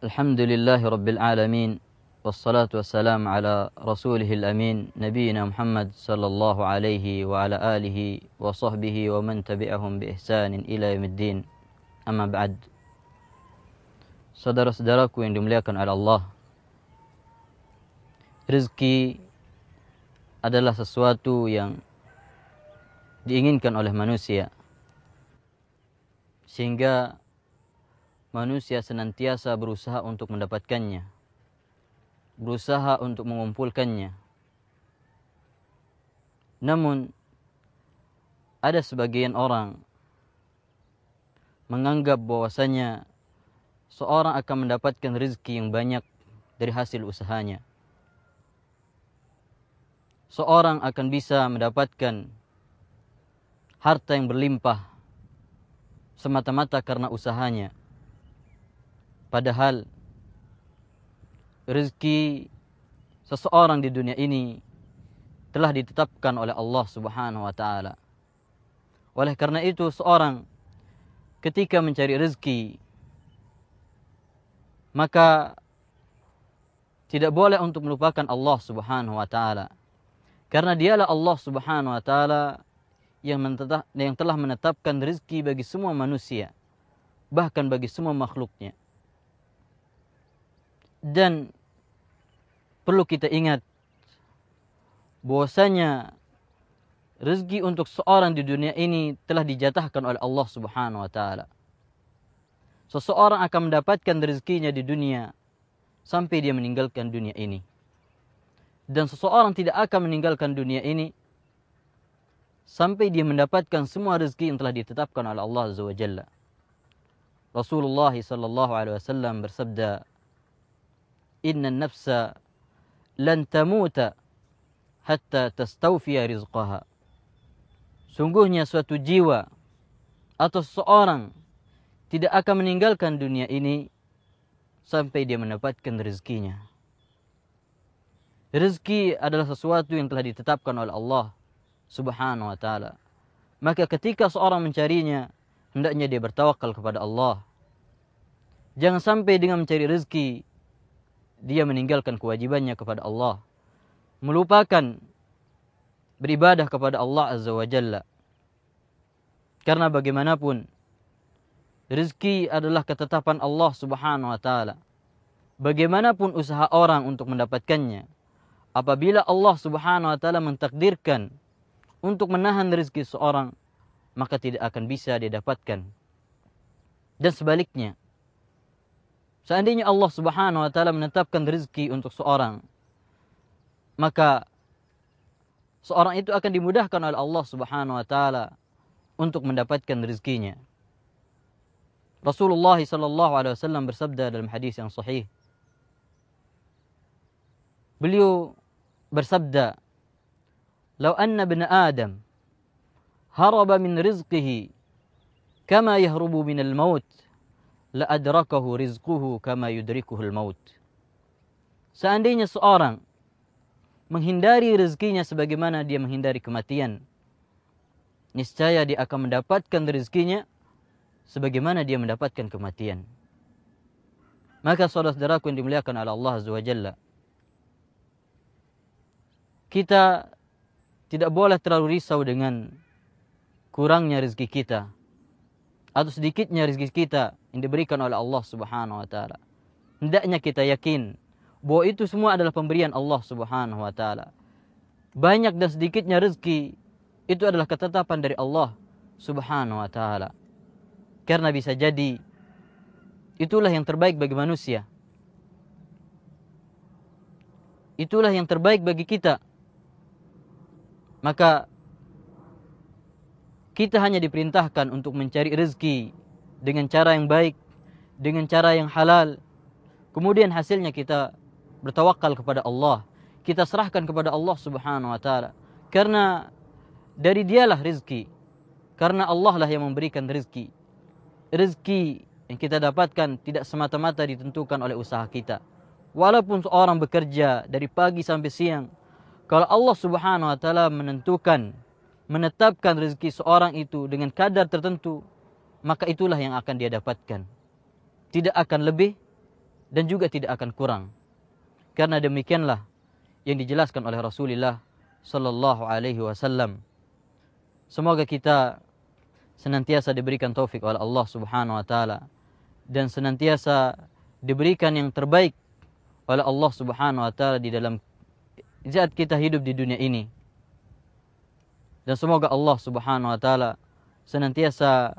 الحمد لله رب العالمين والصلاة والسلام على رسوله الأمين نبينا محمد صلى الله عليه وعلى آله وصحبه ومن تبعهم بإحسان إلى يوم الدين. أما بعد Saudara-saudaraku yang dimuliakan oleh Allah Rizki adalah sesuatu yang diinginkan oleh manusia Sehingga manusia senantiasa berusaha untuk mendapatkannya Berusaha untuk mengumpulkannya Namun ada sebagian orang menganggap bahwasanya seorang akan mendapatkan rezeki yang banyak dari hasil usahanya. Seorang akan bisa mendapatkan harta yang berlimpah semata-mata karena usahanya. Padahal rezeki seseorang di dunia ini telah ditetapkan oleh Allah Subhanahu wa taala. Oleh karena itu seorang ketika mencari rezeki maka tidak boleh untuk melupakan Allah Subhanahu wa taala. Karena dialah Allah Subhanahu wa taala yang yang telah menetapkan rezeki bagi semua manusia, bahkan bagi semua makhluknya. Dan perlu kita ingat bahwasanya rezeki untuk seorang di dunia ini telah dijatahkan oleh Allah Subhanahu wa taala seseorang akan mendapatkan rezekinya di dunia sampai dia meninggalkan dunia ini. Dan seseorang tidak akan meninggalkan dunia ini sampai dia mendapatkan semua rezeki yang telah ditetapkan oleh Allah Azza wa Jalla. Rasulullah sallallahu alaihi wasallam bersabda, "Inna an-nafsa lan tamuta hatta tastawfiya rizqaha." Sungguhnya suatu jiwa atau seseorang tidak akan meninggalkan dunia ini sampai dia mendapatkan rezekinya. Rezeki adalah sesuatu yang telah ditetapkan oleh Allah Subhanahu wa taala. Maka ketika seorang mencarinya, hendaknya dia bertawakal kepada Allah. Jangan sampai dengan mencari rezeki dia meninggalkan kewajibannya kepada Allah. Melupakan beribadah kepada Allah Azza wa Jalla. Karena bagaimanapun Rizki adalah ketetapan Allah Subhanahu wa taala. Bagaimanapun usaha orang untuk mendapatkannya, apabila Allah Subhanahu wa taala mentakdirkan untuk menahan rezeki seorang, maka tidak akan bisa didapatkan. Dan sebaliknya, seandainya Allah Subhanahu wa taala menetapkan rezeki untuk seorang, maka seorang itu akan dimudahkan oleh Allah Subhanahu wa taala untuk mendapatkan rezekinya. Rasulullah sallallahu alaihi wasallam bersabda dalam hadis yang sahih. Beliau bersabda, "Lau anna ibn Adam haraba min rizqihi kama yahrubu min al-maut, la adrakahu rizquhu kama yudrikuhu al-maut." Seandainya seorang menghindari rezekinya sebagaimana dia menghindari kematian, niscaya dia akan mendapatkan rezekinya sebagaimana dia mendapatkan kematian. Maka saudara-saudaraku yang dimuliakan oleh Allah Azza wa Jalla. Kita tidak boleh terlalu risau dengan kurangnya rezeki kita atau sedikitnya rezeki kita yang diberikan oleh Allah Subhanahu wa taala. Hendaknya kita yakin bahwa itu semua adalah pemberian Allah Subhanahu wa taala. Banyak dan sedikitnya rezeki itu adalah ketetapan dari Allah Subhanahu wa taala. Karena bisa jadi itulah yang terbaik bagi manusia. Itulah yang terbaik bagi kita. Maka kita hanya diperintahkan untuk mencari rezeki dengan cara yang baik, dengan cara yang halal. Kemudian hasilnya kita bertawakal kepada Allah. Kita serahkan kepada Allah Subhanahu wa taala. Karena dari dialah rezeki. Karena Allah lah yang memberikan rezeki rezeki yang kita dapatkan tidak semata-mata ditentukan oleh usaha kita. Walaupun seorang bekerja dari pagi sampai siang, kalau Allah Subhanahu wa taala menentukan menetapkan rezeki seorang itu dengan kadar tertentu, maka itulah yang akan dia dapatkan. Tidak akan lebih, dan juga tidak akan kurang. Karena demikianlah yang dijelaskan oleh Rasulullah sallallahu alaihi wasallam. Semoga kita senantiasa diberikan taufik oleh Allah Subhanahu wa taala dan senantiasa diberikan yang terbaik oleh Allah Subhanahu wa taala di dalam saat kita hidup di dunia ini. Dan semoga Allah Subhanahu wa taala senantiasa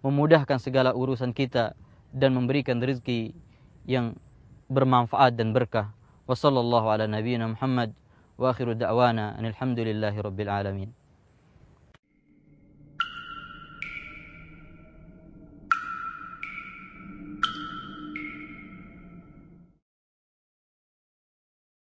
memudahkan segala urusan kita dan memberikan rezeki yang bermanfaat dan berkah. Wassallallahu ala nabiyyina Muhammad wa akhiru da'wana alhamdulillahi rabbil alamin.